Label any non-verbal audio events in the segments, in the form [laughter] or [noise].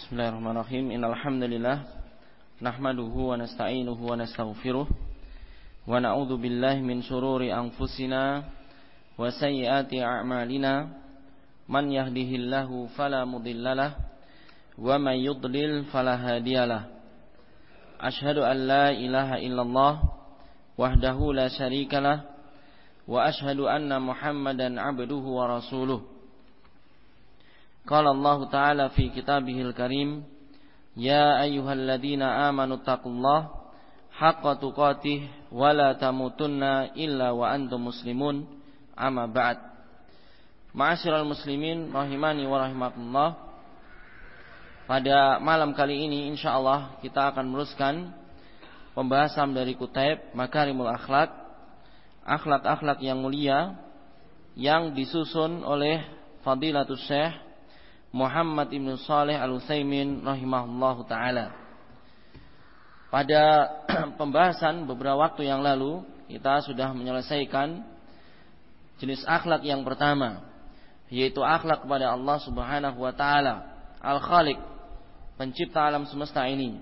Bismillahirrahmanirrahim. Innal hamdalillah nahmaduhu wa nasta'inuhu wa nastaghfiruh wa na'udzu billahi min shururi anfusina wa sayyiati a'malina. Man yahdihillahu fala mudhillalah wa man yudlil fala hadiyalah. Ashhadu an la ilaha illallah wahdahu la syarikalah wa ashhadu anna Muhammadan 'abduhu wa rasuluh. قال Allah Ta'ala في كتابه karim Ya أيها الذين آمنوا haqqa الله حق تقاته ولا illa إلا وأنتم muslimun. أما بعد معاشر muslimin rahimani wa الله Pada malam kali ini insya Allah kita akan meneruskan pembahasan dari Kutaib Makarimul Akhlak akhlak-akhlak yang mulia yang disusun oleh Fadilatul Syekh Muhammad Ibn Saleh Al-Utsaimin rahimahullahu taala. Pada [clears throat] pembahasan beberapa waktu yang lalu kita sudah menyelesaikan jenis akhlak yang pertama yaitu akhlak kepada Allah Subhanahu wa taala, Al-Khaliq, pencipta alam semesta ini,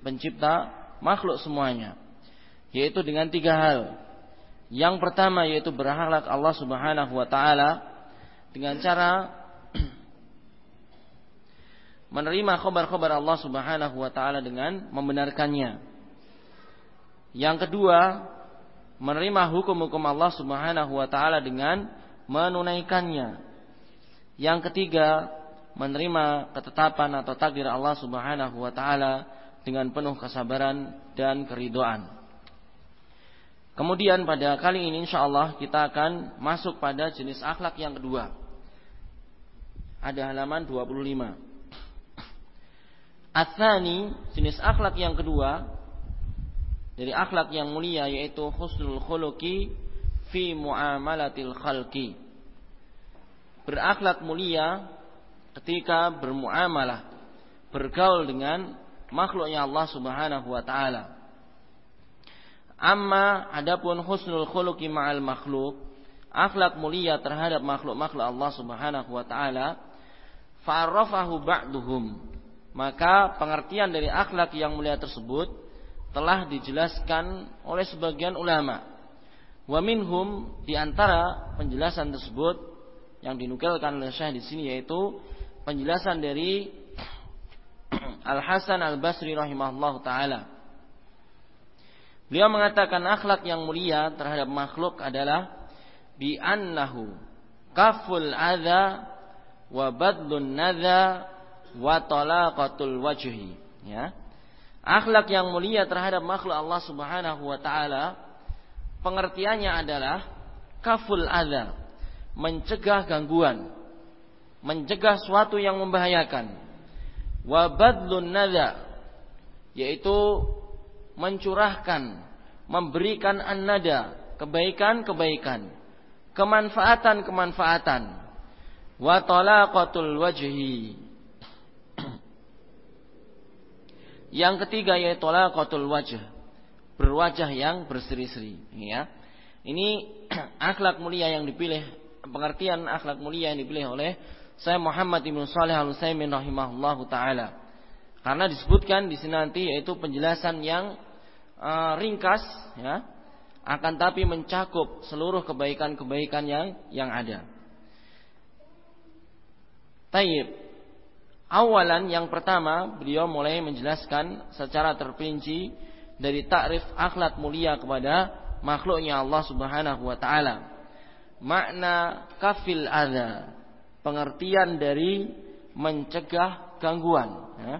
pencipta makhluk semuanya. Yaitu dengan tiga hal. Yang pertama yaitu berakhlak Allah Subhanahu wa taala dengan cara menerima khabar-khabar Allah Subhanahu wa taala dengan membenarkannya. Yang kedua, menerima hukum-hukum Allah Subhanahu wa taala dengan menunaikannya. Yang ketiga, menerima ketetapan atau takdir Allah Subhanahu wa taala dengan penuh kesabaran dan keridoan. Kemudian pada kali ini insya Allah kita akan masuk pada jenis akhlak yang kedua. Ada halaman 25. Athani jenis akhlak yang kedua dari akhlak yang mulia yaitu husnul khuluqi fi muamalatil khalqi. Berakhlak mulia ketika bermuamalah, bergaul dengan makhluknya Allah Subhanahu wa taala. Amma adapun husnul khuluqi ma'al makhluk, akhlak mulia terhadap makhluk-makhluk Allah Subhanahu wa taala, fa'arafahu ba'duhum maka pengertian dari akhlak yang mulia tersebut telah dijelaskan oleh sebagian ulama. Wa minhum di antara penjelasan tersebut yang dinukilkan oleh Syekh di sini yaitu penjelasan dari [clears throat] Al Hasan Al Basri rahimahullah taala. Beliau mengatakan akhlak yang mulia terhadap makhluk adalah bi annahu kaful adza wa badlun nadza wa talaqatul wajhi. Ya. Akhlak yang mulia terhadap makhluk Allah Subhanahu wa taala pengertiannya adalah kaful adza mencegah gangguan mencegah suatu yang membahayakan. Wa badlun yaitu mencurahkan memberikan an-nada kebaikan-kebaikan kemanfaatan-kemanfaatan. Wa talaqatul wajhi Yang ketiga yaitu talaqatul wajh, berwajah yang berseri-seri, ya. Ini [clears throat] akhlak mulia yang dipilih, pengertian akhlak mulia yang dipilih oleh saya Muhammad Ibnu Shalih Al Utsaimin rahimahullahu taala. Karena disebutkan di sini nanti yaitu penjelasan yang uh, ringkas ya, akan tapi mencakup seluruh kebaikan-kebaikan yang yang ada. Tayyib. Awalan yang pertama beliau mulai menjelaskan secara terperinci dari takrif akhlak mulia kepada makhluknya Allah Subhanahu wa taala. Makna kafil ada pengertian dari mencegah gangguan ya.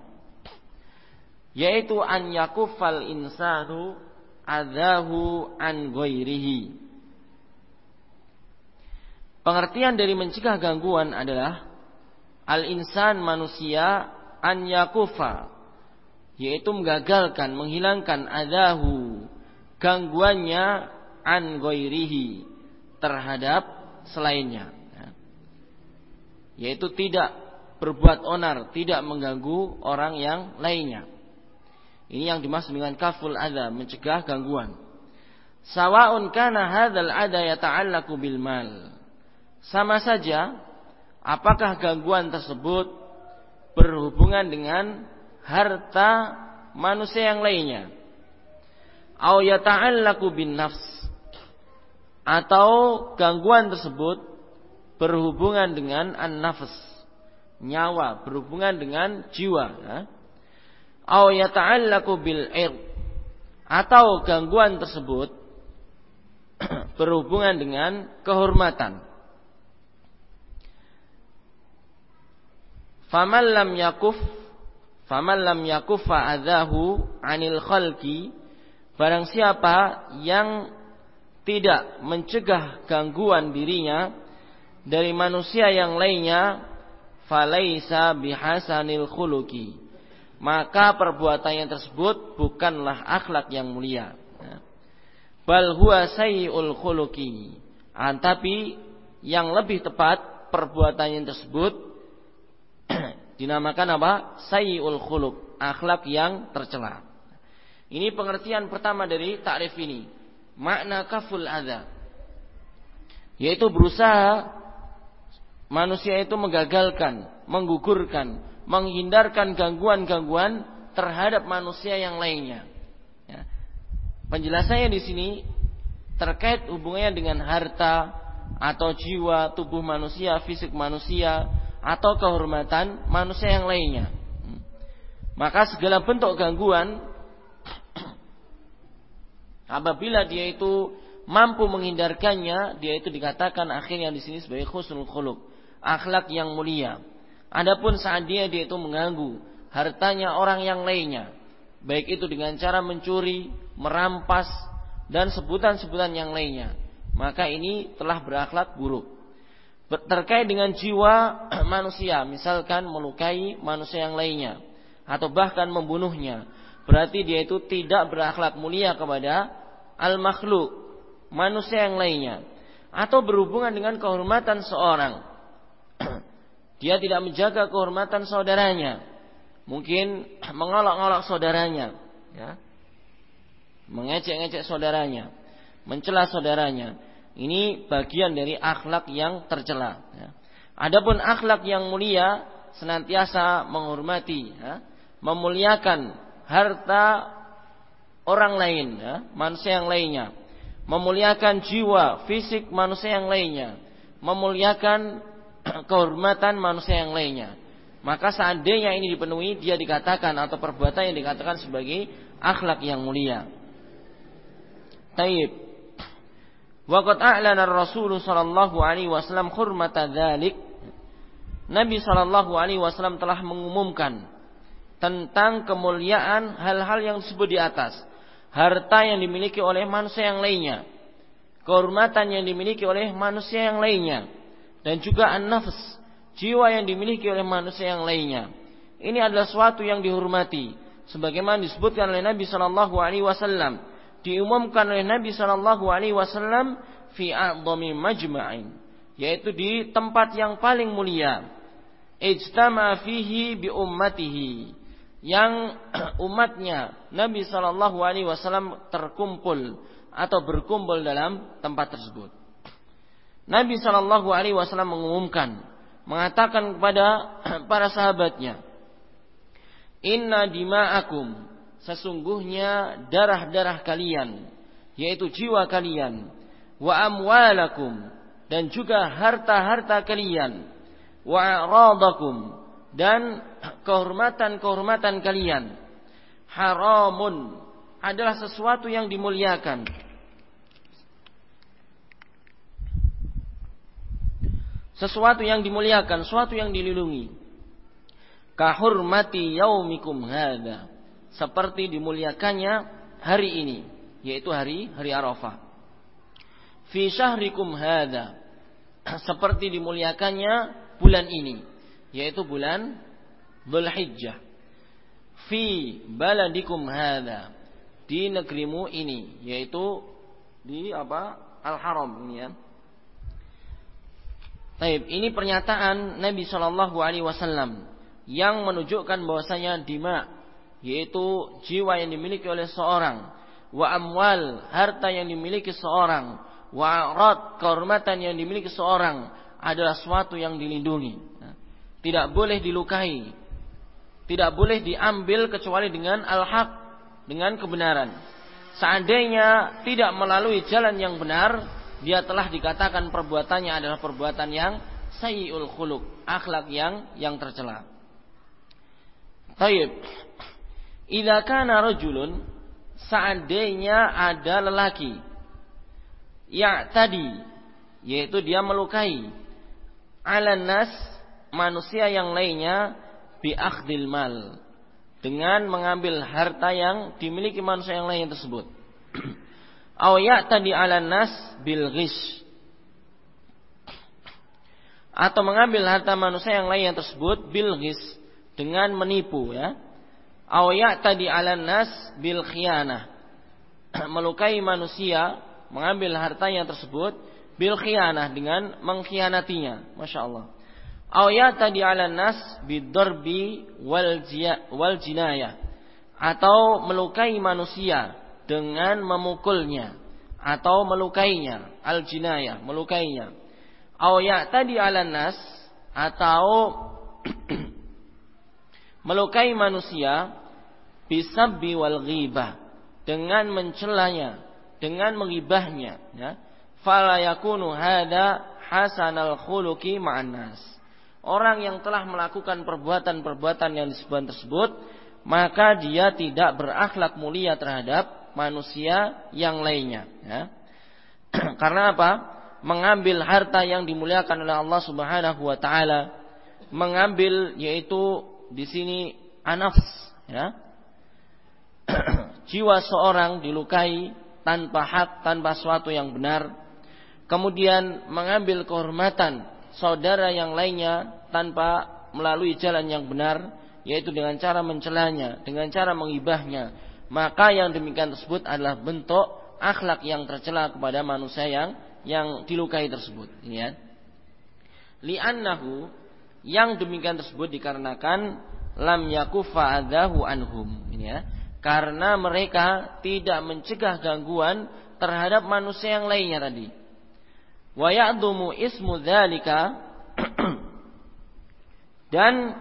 yaitu an yakufal insanu adahu an ghairihi. Pengertian dari mencegah gangguan adalah al-insan manusia an yakufa yaitu menggagalkan menghilangkan adahu gangguannya an goirihi terhadap selainnya. Ya. yaitu tidak berbuat onar tidak mengganggu orang yang lainnya. Ini yang dimaksud dengan kaful ada mencegah gangguan. Sawaun kana hadzal ada yata'allaqu bil mal. Sama saja apakah gangguan tersebut berhubungan dengan harta manusia yang lainnya. Au yata'allaku bin nafs atau gangguan tersebut berhubungan dengan an-nafs, nyawa, berhubungan dengan jiwa, ya. Au yata'allaku bil atau gangguan tersebut [clears throat] berhubungan dengan kehormatan. Faman lam yakuf faman lam yakuffa adahu anil khalqi barang siapa yang tidak mencegah gangguan dirinya dari manusia yang lainnya falaisa bihasanil khuluqi. Maka perbuatannya tersebut bukanlah akhlak yang mulia. Bal huwa sayyul khuluqi. Tapi yang lebih tepat perbuatannya tersebut dinamakan apa? Sayyul khuluq, akhlak yang tercela. Ini pengertian pertama dari takrif ini. Makna kaful adza. Yaitu berusaha manusia itu menggagalkan, menggugurkan, menghindarkan gangguan-gangguan terhadap manusia yang lainnya. Ya. Penjelasannya di sini terkait hubungannya dengan harta atau jiwa, tubuh manusia, fisik manusia, atau kehormatan manusia yang lainnya. Maka segala bentuk gangguan [clears throat] apabila dia itu mampu menghindarkannya, dia itu dikatakan akhirnya di sini sebagai khusnul khuluq, akhlak yang mulia. Adapun saat dia dia itu mengganggu hartanya orang yang lainnya, baik itu dengan cara mencuri, merampas dan sebutan-sebutan yang lainnya, maka ini telah berakhlak buruk terkait dengan jiwa [clears throat] manusia, misalkan melukai manusia yang lainnya atau bahkan membunuhnya, berarti dia itu tidak berakhlak mulia kepada al-makhluk, manusia yang lainnya atau berhubungan dengan kehormatan seorang. [clears throat] dia tidak menjaga kehormatan saudaranya. Mungkin [clears throat] mengolok-olok saudaranya, ya. Mengecek-ngecek saudaranya, mencela saudaranya ini bagian dari akhlak yang tercela. Ya. Adapun akhlak yang mulia senantiasa menghormati, ya, memuliakan harta orang lain, ya, manusia yang lainnya, memuliakan jiwa, fisik manusia yang lainnya, memuliakan [clears throat] kehormatan manusia yang lainnya. Maka seandainya ini dipenuhi, dia dikatakan atau perbuatan yang dikatakan sebagai akhlak yang mulia. Taib. Waqad a'lana Rasul sallallahu alaihi wasallam hurmata dzalik. Nabi sallallahu alaihi wasallam telah mengumumkan tentang kemuliaan hal-hal yang disebut di atas. Harta yang dimiliki oleh manusia yang lainnya. Kehormatan yang dimiliki oleh manusia yang lainnya. Dan juga an-nafs, jiwa yang dimiliki oleh manusia yang lainnya. Ini adalah suatu yang dihormati sebagaimana disebutkan oleh Nabi sallallahu alaihi wasallam diumumkan oleh Nabi Shallallahu Alaihi Wasallam fi a'dhami majma'in yaitu di tempat yang paling mulia ijtama fihi bi ummatihi yang [clears throat] umatnya Nabi Shallallahu Alaihi Wasallam terkumpul atau berkumpul dalam tempat tersebut. Nabi Shallallahu Alaihi Wasallam mengumumkan, mengatakan kepada [clears throat] para sahabatnya, Inna dima'akum sesungguhnya darah-darah kalian yaitu jiwa kalian wa amwalakum dan juga harta-harta kalian wa aradakum dan kehormatan-kehormatan kalian. Haramun adalah sesuatu yang dimuliakan. Sesuatu yang dimuliakan, sesuatu yang dilindungi. Kahurmati yaumikum hada seperti dimuliakannya hari ini yaitu hari hari Arafah. Fi syahrikum hadza [clears throat] seperti dimuliakannya bulan ini yaitu bulan Dzulhijjah. Fi baladikum hadza di negerimu ini yaitu di apa? Al-Haram ini ya. Taib, ini pernyataan Nabi Shallallahu Alaihi Wasallam yang menunjukkan bahwasanya dima yaitu jiwa yang dimiliki oleh seorang wa amwal harta yang dimiliki seorang wa arad kehormatan yang dimiliki seorang adalah suatu yang dilindungi tidak boleh dilukai tidak boleh diambil kecuali dengan al-haq, dengan kebenaran. Seandainya tidak melalui jalan yang benar, dia telah dikatakan perbuatannya adalah perbuatan yang sayyul khuluq, akhlak yang yang tercela. Taib. Idza kana rajulun seandainya ada lelaki ya tadi yaitu dia melukai ala nas manusia yang lainnya bi akhdil mal dengan mengambil harta yang dimiliki manusia yang lain tersebut. [clears throat] Aw tadi ala nas bil ghish. Atau mengambil harta manusia yang lain tersebut bil ghish dengan menipu ya. Aw tadi ala nas bil khianah. [clears throat] Melukai manusia, mengambil hartanya tersebut bil khianah dengan mengkhianatinya. Masya Allah tadi ala nas bidarbi wal, wal jinayah atau melukai manusia dengan memukulnya atau melukainya al jinayah melukainya tadi ala nas atau [clears throat] melukai manusia bisabbi wal ghibah dengan mencelanya dengan menghibahnya ya fala yakunu hada hasanal khuluqi ma'an nas orang yang telah melakukan perbuatan-perbuatan yang disebutkan tersebut, maka dia tidak berakhlak mulia terhadap manusia yang lainnya. Ya. [clears throat] Karena apa? Mengambil harta yang dimuliakan oleh Allah Subhanahu wa taala, mengambil yaitu di sini anafs, ya. [clears throat] Jiwa seorang dilukai tanpa hak, tanpa suatu yang benar. Kemudian mengambil kehormatan saudara yang lainnya tanpa melalui jalan yang benar yaitu dengan cara mencelanya, dengan cara mengibahnya, maka yang demikian tersebut adalah bentuk akhlak yang tercela kepada manusia yang yang dilukai tersebut. Ya. Li'annahu yang demikian tersebut dikarenakan lam yakufa adahu anhum. Ya. Karena mereka tidak mencegah gangguan terhadap manusia yang lainnya tadi wa ya'dumu ismu dzalika [clears throat] dan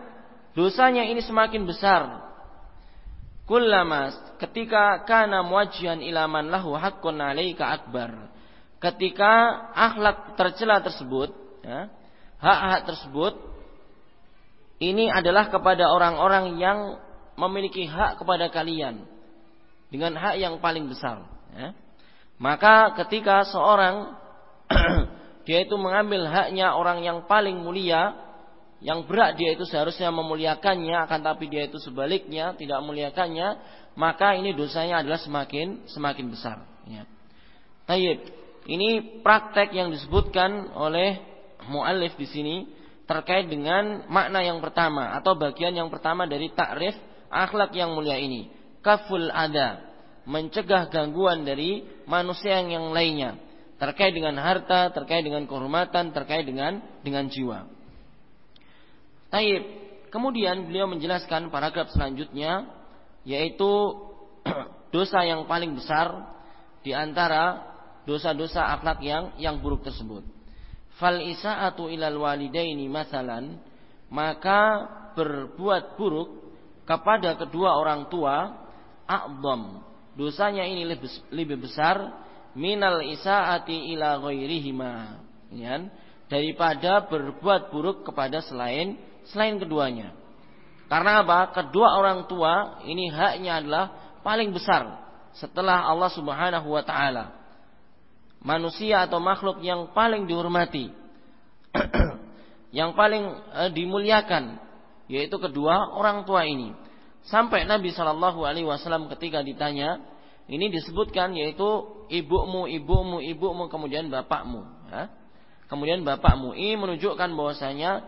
dosanya ini semakin besar kullama ketika kana muwajjihan ila man lahu haqqun 'alaika akbar ketika akhlak tercela tersebut ya, hak-hak tersebut ini adalah kepada orang-orang yang memiliki hak kepada kalian dengan hak yang paling besar ya. maka ketika seorang [clears throat] dia itu mengambil haknya orang yang paling mulia, yang berat dia itu seharusnya memuliakannya, akan tapi dia itu sebaliknya tidak memuliakannya, maka ini dosanya adalah semakin semakin besar. Ya. Tayyib. Ini praktek yang disebutkan oleh muallif di sini terkait dengan makna yang pertama atau bagian yang pertama dari takrif akhlak yang mulia ini. Kaful ada, mencegah gangguan dari manusia yang lainnya terkait dengan harta, terkait dengan kehormatan, terkait dengan dengan jiwa. Taib. Kemudian beliau menjelaskan paragraf selanjutnya yaitu [clears throat] dosa yang paling besar di antara dosa-dosa akhlak yang yang buruk tersebut. Fal isaatu ilal walidaini masalan maka berbuat buruk kepada kedua orang tua a'dham dosanya ini lebih, besar minal isaati ila ghairihima ya, daripada berbuat buruk kepada selain selain keduanya. Karena apa? Kedua orang tua ini haknya adalah paling besar setelah Allah Subhanahu wa taala. Manusia atau makhluk yang paling dihormati [clears throat] yang paling eh, dimuliakan yaitu kedua orang tua ini. Sampai Nabi Shallallahu alaihi wasallam ketika ditanya, ini disebutkan yaitu ibumu, ibumu, ibumu, kemudian bapakmu. Ya. Kemudian bapakmu. Ini menunjukkan bahwasanya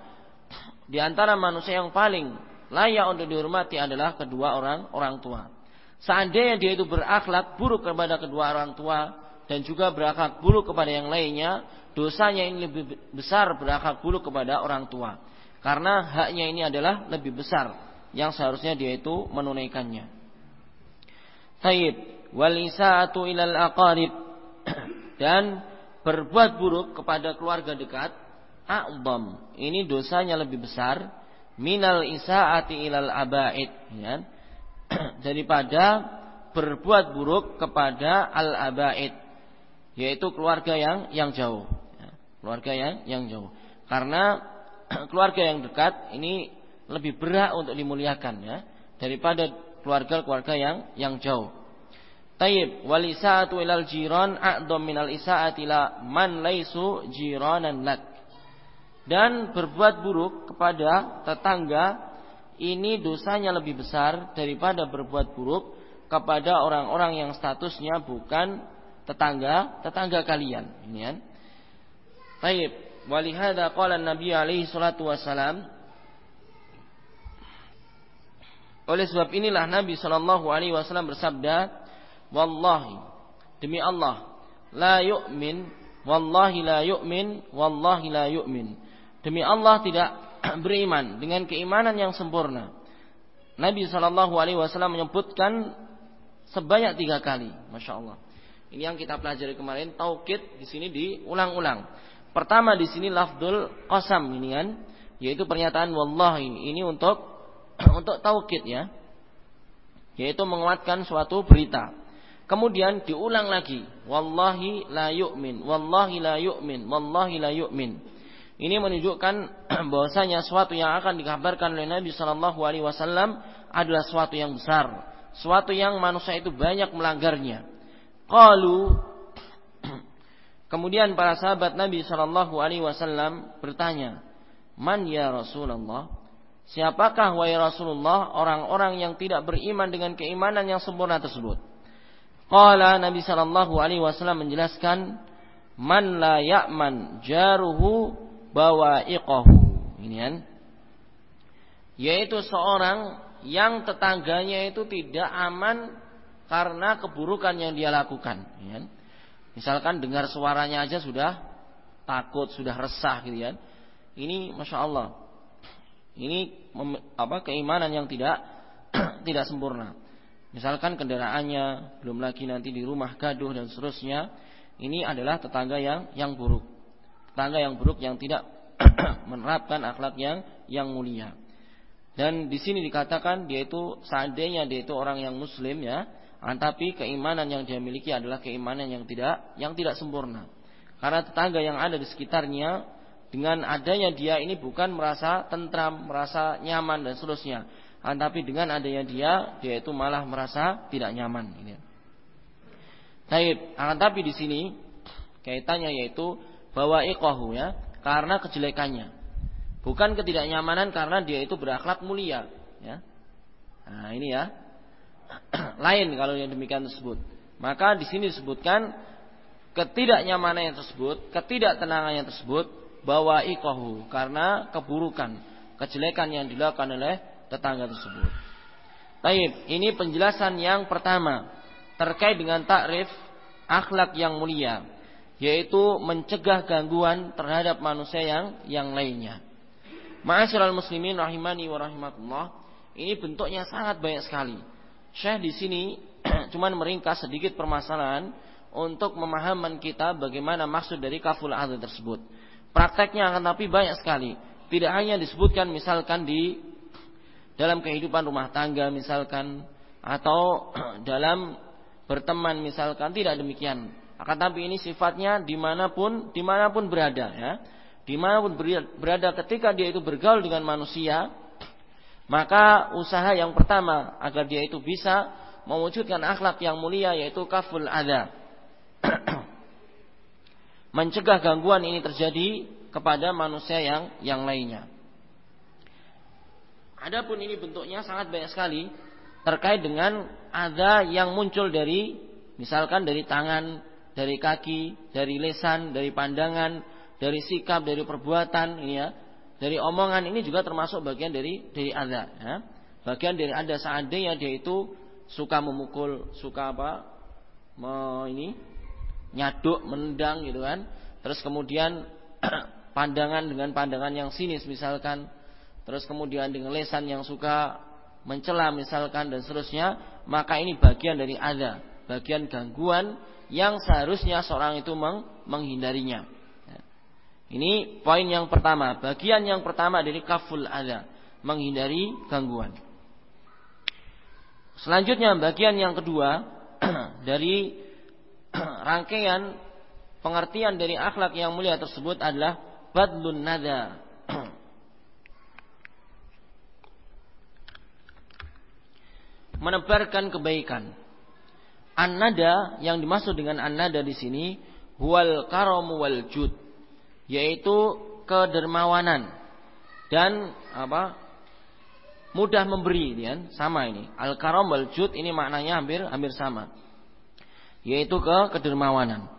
di antara manusia yang paling layak untuk dihormati adalah kedua orang orang tua. Seandainya dia itu berakhlak buruk kepada kedua orang tua dan juga berakhlak buruk kepada yang lainnya, dosanya ini lebih besar berakhlak buruk kepada orang tua. Karena haknya ini adalah lebih besar yang seharusnya dia itu menunaikannya. Taib wal isaatu ilal aqarib [clears throat] dan berbuat buruk kepada keluarga dekat a'dham ini dosanya lebih besar minal isaati ilal abaid ya. [clears throat] daripada berbuat buruk kepada al abaid yaitu keluarga yang yang jauh ya. keluarga yang yang jauh karena [clears throat] keluarga yang dekat ini lebih berat untuk dimuliakan ya daripada keluarga-keluarga yang yang jauh. Taib walisaatu ilal jiran a'dham minal isaati la man laisu jiranan lak. Dan berbuat buruk kepada tetangga ini dosanya lebih besar daripada berbuat buruk kepada orang-orang yang statusnya bukan tetangga tetangga kalian. Ini kan. Taib walihada qala Nabi alaihi salatu wasalam oleh sebab inilah Nabi Shallallahu Alaihi Wasallam bersabda, Wallahi demi Allah, la yu'min, wallahi la yu'min, wallahi la yu'min. Demi Allah tidak [clears throat] beriman dengan keimanan yang sempurna. Nabi Shallallahu Alaihi Wasallam menyebutkan sebanyak tiga kali, masya Allah. Ini yang kita pelajari kemarin, taukid di sini diulang-ulang. Pertama di sini lafdul qasam ini kan, yaitu pernyataan wallahi ini untuk [clears throat] untuk taukid ya. Yaitu menguatkan suatu berita. Kemudian diulang lagi, wallahi la yu'min, wallahi la yu'min, wallahi la yu'min. Ini menunjukkan [clears throat] bahwasanya suatu yang akan dikabarkan oleh Nabi Shallallahu alaihi wasallam adalah suatu yang besar, suatu yang manusia itu banyak melanggarnya. Qalu Kemudian para sahabat Nabi Shallallahu alaihi wasallam bertanya, "Man ya Rasulullah?" Siapakah wahai Rasulullah orang-orang yang tidak beriman dengan keimanan yang sempurna tersebut? Qala Nabi sallallahu alaihi wasallam menjelaskan man la ya'man jaruhu bawa'iqahu. Ini kan? Yaitu seorang yang tetangganya itu tidak aman karena keburukan yang dia lakukan. Ya kan? Misalkan dengar suaranya aja sudah takut, sudah resah gitu kan. Ini masya Allah ini apa keimanan yang tidak [clears throat] tidak sempurna. Misalkan kendaraannya belum lagi nanti di rumah gaduh dan seterusnya, ini adalah tetangga yang yang buruk. Tetangga yang buruk yang tidak [clears throat] menerapkan akhlak yang yang mulia. Dan di sini dikatakan dia itu seandainya dia itu orang yang muslim ya, tapi keimanan yang dia miliki adalah keimanan yang tidak yang tidak sempurna. Karena tetangga yang ada di sekitarnya dengan adanya dia ini bukan merasa tentram, merasa nyaman dan seterusnya. Tapi dengan adanya dia, dia itu malah merasa tidak nyaman. Ini. Taib. Akan tapi di sini kaitannya yaitu bahwa ikohu ya, karena kejelekannya. Bukan ketidaknyamanan karena dia itu berakhlak mulia. Ya. Nah ini ya. [clears throat] Lain kalau yang demikian tersebut. Maka di sini disebutkan ketidaknyamanan yang tersebut, ketidaktenangan yang tersebut bawa ikohu karena keburukan, kejelekan yang dilakukan oleh tetangga tersebut. Taib, ini penjelasan yang pertama terkait dengan takrif akhlak yang mulia, yaitu mencegah gangguan terhadap manusia yang yang lainnya. Ma'asyiral muslimin rahimani wa rahimakumullah, ini bentuknya sangat banyak sekali. Syekh di sini [clears throat] cuman meringkas sedikit permasalahan untuk memahaman kita bagaimana maksud dari kaful adil tersebut. Prakteknya akan tapi banyak sekali. Tidak hanya disebutkan misalkan di dalam kehidupan rumah tangga misalkan atau [clears throat] dalam berteman misalkan tidak demikian. Akan tapi ini sifatnya di mana pun di mana pun berada ya. Di mana pun berada ketika dia itu bergaul dengan manusia, maka usaha yang pertama agar dia itu bisa mewujudkan akhlak yang mulia yaitu kaful ada [clears throat] mencegah gangguan ini terjadi kepada manusia yang yang lainnya. Adapun ini bentuknya sangat banyak sekali terkait dengan ada yang muncul dari misalkan dari tangan, dari kaki, dari lesan, dari pandangan, dari sikap, dari perbuatan ini ya. Dari omongan ini juga termasuk bagian dari dari ada ya. Bagian dari ada seandainya dia itu suka memukul, suka apa? Me, ini nyaduk, menendang gitu kan. Terus kemudian [clears throat] pandangan dengan pandangan yang sinis misalkan. Terus kemudian dengan lesan yang suka mencela misalkan dan seterusnya, maka ini bagian dari ada, bagian gangguan yang seharusnya seorang itu meng menghindarinya. Ini poin yang pertama, bagian yang pertama dari kaful ada, menghindari gangguan. Selanjutnya bagian yang kedua [clears throat] dari [clears throat] rangkaian pengertian dari akhlak yang mulia tersebut adalah badlun nada. [clears throat] Menebarkan kebaikan. An-nada yang dimaksud dengan an-nada di sini huwal karamu wal jud yaitu kedermawanan dan apa mudah memberi kan sama ini. Al karam wal jud ini maknanya hampir hampir sama yaitu ke kedermawanan.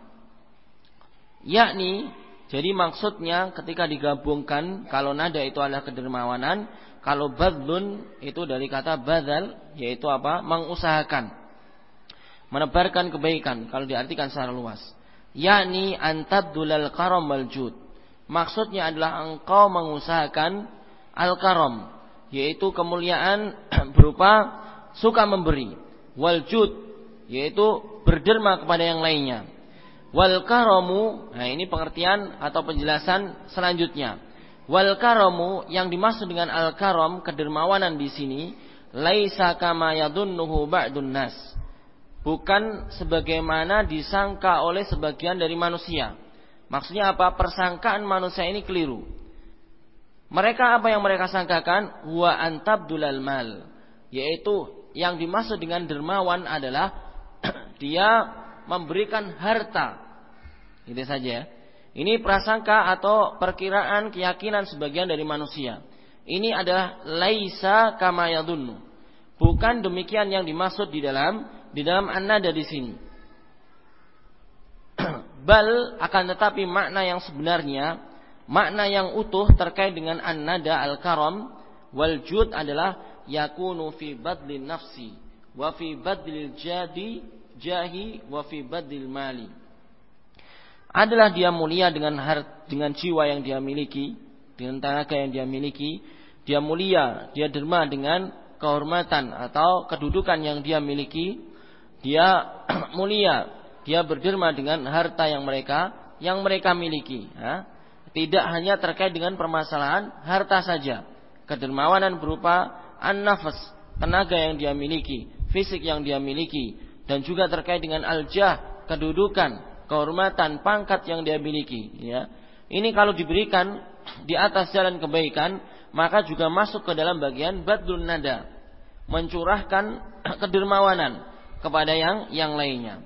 Yakni jadi maksudnya ketika digabungkan kalau nada itu adalah kedermawanan kalau badlun itu dari kata badal yaitu apa mengusahakan menebarkan kebaikan kalau diartikan secara luas yakni antabdulal karam wal jud. Maksudnya adalah engkau mengusahakan al karam yaitu kemuliaan [clears throat] berupa suka memberi. Wal jud yaitu berderma kepada yang lainnya. Wal karamu nah ini pengertian atau penjelasan selanjutnya. Wal karamu yang dimaksud dengan al karam kedermawanan di sini laisa kama yadunnuhu ba'dun nas bukan sebagaimana disangka oleh sebagian dari manusia maksudnya apa persangkaan manusia ini keliru mereka apa yang mereka sangkakan? Wa antabdulal mal. Yaitu yang dimaksud dengan dermawan adalah [clears throat] dia memberikan harta. Itu saja. Ini prasangka atau perkiraan keyakinan sebagian dari manusia. Ini adalah laisa kama yadunnu. Bukan demikian yang dimaksud di dalam di dalam an-nada di sini. [clears throat] Bal akan tetapi makna yang sebenarnya Makna yang utuh terkait dengan an-nada al-karam wal jud adalah yakunu fi badlin nafsi wa fi badlil jadi jahi wa fi badlil mali. Adalah dia mulia dengan hart, dengan jiwa yang dia miliki, dengan tenaga yang dia miliki, dia mulia, dia derma dengan kehormatan atau kedudukan yang dia miliki, dia [clears throat] mulia, dia berderma dengan harta yang mereka yang mereka miliki. Ha? tidak hanya terkait dengan permasalahan harta saja. Kedermawanan berupa an-nafas, tenaga yang dia miliki, fisik yang dia miliki, dan juga terkait dengan al-jah, kedudukan, kehormatan, pangkat yang dia miliki. Ya. Ini kalau diberikan [clears throat] di atas jalan kebaikan, maka juga masuk ke dalam bagian badlun nada, mencurahkan [clears throat] kedermawanan kepada yang yang lainnya.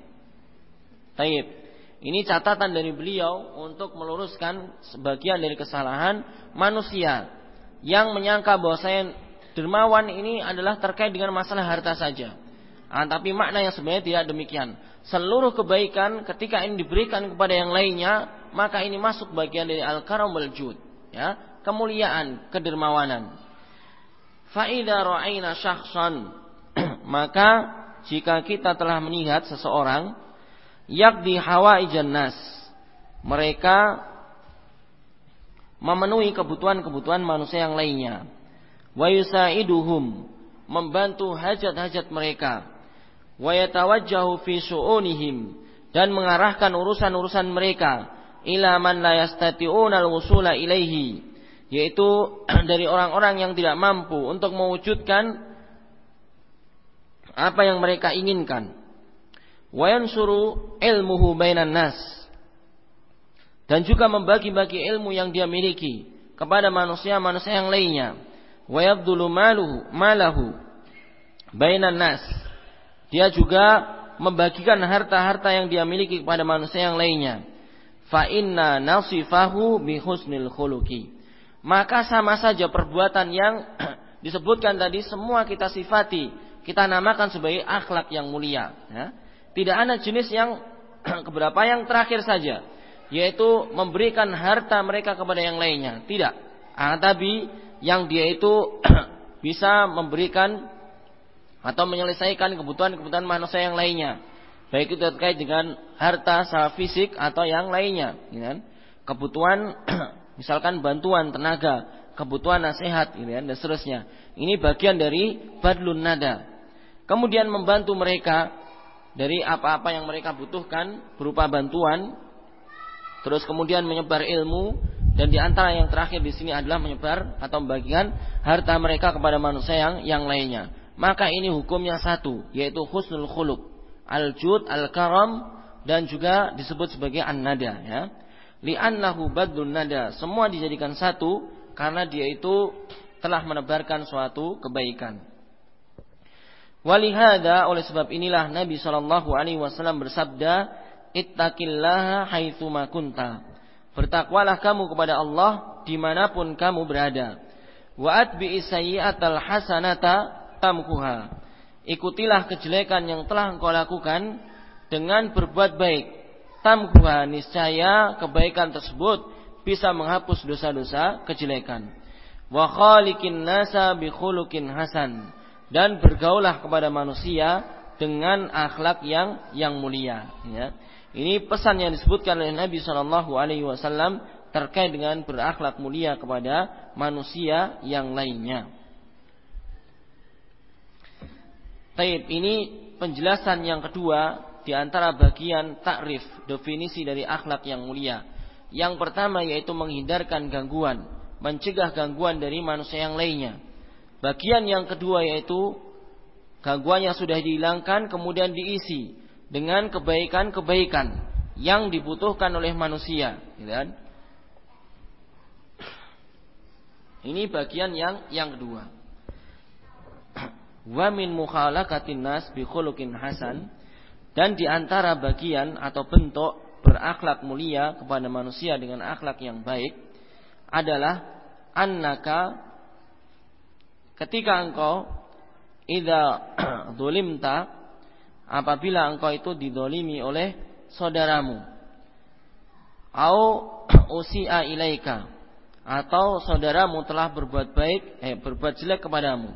Taib. Ini catatan dari beliau untuk meluruskan sebagian dari kesalahan manusia yang menyangka bahwa saya dermawan ini adalah terkait dengan masalah harta saja. Ah, tapi makna yang sebenarnya tidak demikian. Seluruh kebaikan ketika ini diberikan kepada yang lainnya, maka ini masuk bagian dari al-karam wal jud, ya, kemuliaan, kedermawanan. Faida ra'aina syakhsan, [clears throat] maka jika kita telah melihat seseorang yakdi hawaijan nas. Mereka memenuhi kebutuhan-kebutuhan manusia yang lainnya. Wa yusaiduhum membantu hajat-hajat mereka. Wa yatawajjahu fi su'unihim dan mengarahkan urusan-urusan mereka ila man la yastati'una al-wusula ilaihi yaitu [clears throat] dari orang-orang yang tidak mampu untuk mewujudkan apa yang mereka inginkan? Wa yansuru ilmuhu bainan nas. Dan juga membagi-bagi ilmu yang dia miliki kepada manusia-manusia yang lainnya. Wa maluhu malahu bainan nas. Dia juga membagikan harta-harta yang dia miliki kepada manusia yang lainnya. Fa inna nasifahu bi husnil khuluqi. Maka sama saja perbuatan yang [clears throat] disebutkan tadi semua kita sifati kita namakan sebagai akhlak yang mulia ya tidak ada jenis yang [clears throat] keberapa yang terakhir saja, yaitu memberikan harta mereka kepada yang lainnya. Tidak. Ah, tapi yang dia itu [clears throat] bisa memberikan atau menyelesaikan kebutuhan-kebutuhan manusia yang lainnya. Baik itu terkait dengan harta secara fisik atau yang lainnya. Ya? Kebutuhan [clears throat] misalkan bantuan tenaga, kebutuhan nasihat kan, dan seterusnya. Ini bagian dari badlun nada. Kemudian membantu mereka dari apa-apa yang mereka butuhkan berupa bantuan terus kemudian menyebar ilmu dan di antara yang terakhir di sini adalah menyebar atau membagikan harta mereka kepada manusia yang yang lainnya. Maka ini hukumnya satu, yaitu husnul khuluq, al-jud, al-karam dan juga disebut sebagai an-nada ya. Li'annahu badlun nada, semua dijadikan satu karena dia itu telah menebarkan suatu kebaikan. Walihada oleh sebab inilah Nabi Shallallahu Alaihi Wasallam bersabda, Ittaqillaha haitsu kunta Bertakwalah kamu kepada Allah di mana pun kamu berada. Wa atbi sayyi'atal hasanata tamkuha. Ikutilah kejelekan yang telah engkau lakukan dengan berbuat baik. Tamkuha niscaya kebaikan tersebut bisa menghapus dosa-dosa kejelekan. Wa khaliqin nasa bi khuluqin hasan dan bergaulah kepada manusia dengan akhlak yang yang mulia ya. Ini pesan yang disebutkan oleh Nabi Shallallahu Alaihi Wasallam terkait dengan berakhlak mulia kepada manusia yang lainnya. Taib ini penjelasan yang kedua di antara bagian takrif definisi dari akhlak yang mulia. Yang pertama yaitu menghindarkan gangguan, mencegah gangguan dari manusia yang lainnya. Bagian yang kedua yaitu gangguan yang sudah dihilangkan kemudian diisi dengan kebaikan-kebaikan yang dibutuhkan oleh manusia, gitu kan? Ini bagian yang yang kedua. [clears throat] Wa min mukhalaqatin nas bi khuluqin hasan dan di antara bagian atau bentuk berakhlak mulia kepada manusia dengan akhlak yang baik adalah annaka ketika engkau idza [clears throat] zulimta apabila engkau itu didolimi oleh saudaramu au [clears throat] usia ilaika atau saudaramu telah berbuat baik eh berbuat jelek kepadamu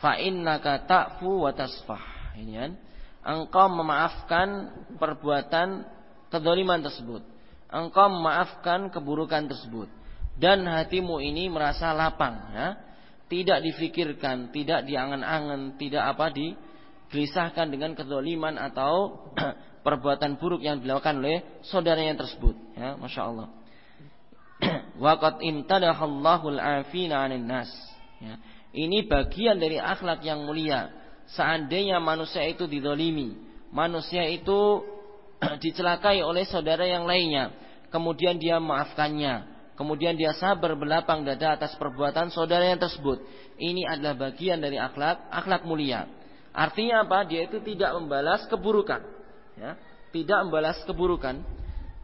fa innaka ta'fu wa tasfah. Ini kan? Engkau memaafkan perbuatan kedoliman tersebut. Engkau memaafkan keburukan tersebut. Dan hatimu ini merasa lapang ya tidak difikirkan tidak diangan-angan tidak apa di gelisahkan dengan kezaliman atau [clears throat] perbuatan buruk yang dilakukan oleh saudaranya tersebut. Ya, masya Allah. [clears throat] Waqat imtadahallahu al-afina 'anil nas. Ya. Ini bagian dari akhlak yang mulia. Seandainya manusia itu didolimi, manusia itu [clears throat] dicelakai oleh saudara yang lainnya, kemudian dia memaafkannya, kemudian dia sabar berlapang dada atas perbuatan saudara yang tersebut. Ini adalah bagian dari akhlak akhlak mulia. Artinya apa? Dia itu tidak membalas keburukan. Ya, tidak membalas keburukan.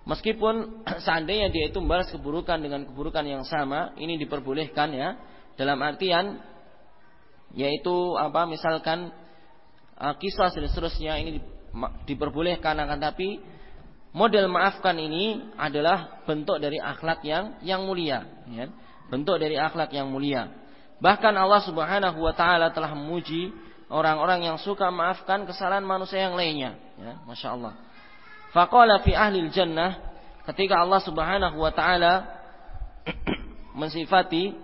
Meskipun [clears throat] seandainya dia itu membalas keburukan dengan keburukan yang sama, ini diperbolehkan ya. Dalam artian yaitu apa? Misalkan uh, kisah dan seterusnya ini diperbolehkan akan tapi model maafkan ini adalah bentuk dari akhlak yang yang mulia, ya. Bentuk dari akhlak yang mulia. Bahkan Allah Subhanahu wa taala telah memuji orang-orang yang suka maafkan kesalahan manusia yang lainnya. Ya, Masya Allah. Faqala fi ahli jannah ketika Allah Subhanahu wa taala [coughs] mensifati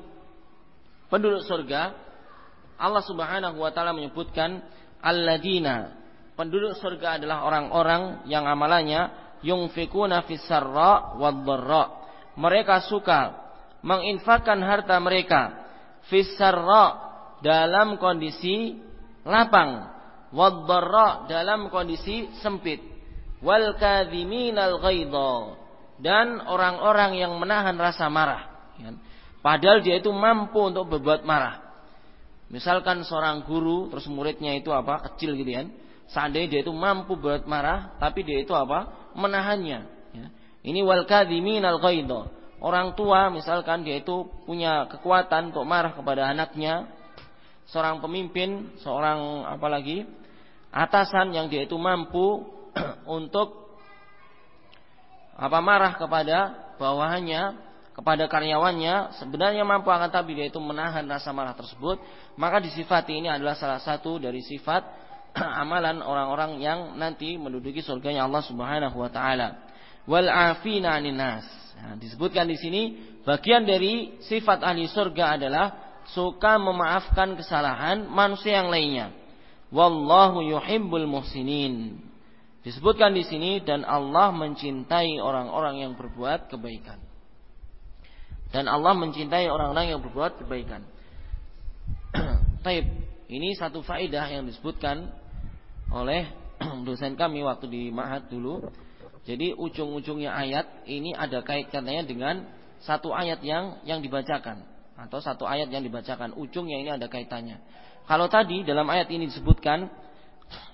penduduk surga, Allah Subhanahu wa taala menyebutkan alladzina penduduk surga adalah orang-orang yang amalannya yungfikuna fis sarra wad Mereka suka menginfakkan harta mereka fis dalam kondisi lapang. Wadharra dalam kondisi sempit. Wal kadhiminal ghaidha. Dan orang-orang yang menahan rasa marah. Ya. padahal dia itu mampu untuk berbuat marah. Misalkan seorang guru terus muridnya itu apa? Kecil gitu kan. Seandainya dia itu mampu berbuat marah tapi dia itu apa menahannya ya. ini wal kadhiminal ghaidha orang tua misalkan dia itu punya kekuatan untuk marah kepada anaknya seorang pemimpin, seorang apalagi atasan yang dia itu mampu [clears throat] untuk apa marah kepada bawahannya, kepada karyawannya, sebenarnya mampu akan tapi dia itu menahan rasa marah tersebut, maka disifati ini adalah salah satu dari sifat [clears throat] amalan orang-orang yang nanti menduduki surganya Allah Subhanahu wa taala. Wal afina. Nah, disebutkan di sini bagian dari sifat ahli surga adalah suka memaafkan kesalahan manusia yang lainnya. Wallahu yuhibbul muhsinin. Disebutkan di sini dan Allah mencintai orang-orang yang berbuat kebaikan. Dan Allah mencintai orang-orang yang berbuat kebaikan. [clears throat] Taib. Ini satu faedah yang disebutkan oleh [clears throat] dosen kami waktu di Mahat dulu. Jadi ujung-ujungnya ayat ini ada kaitannya dengan satu ayat yang yang dibacakan atau satu ayat yang dibacakan ujungnya ini ada kaitannya. Kalau tadi dalam ayat ini disebutkan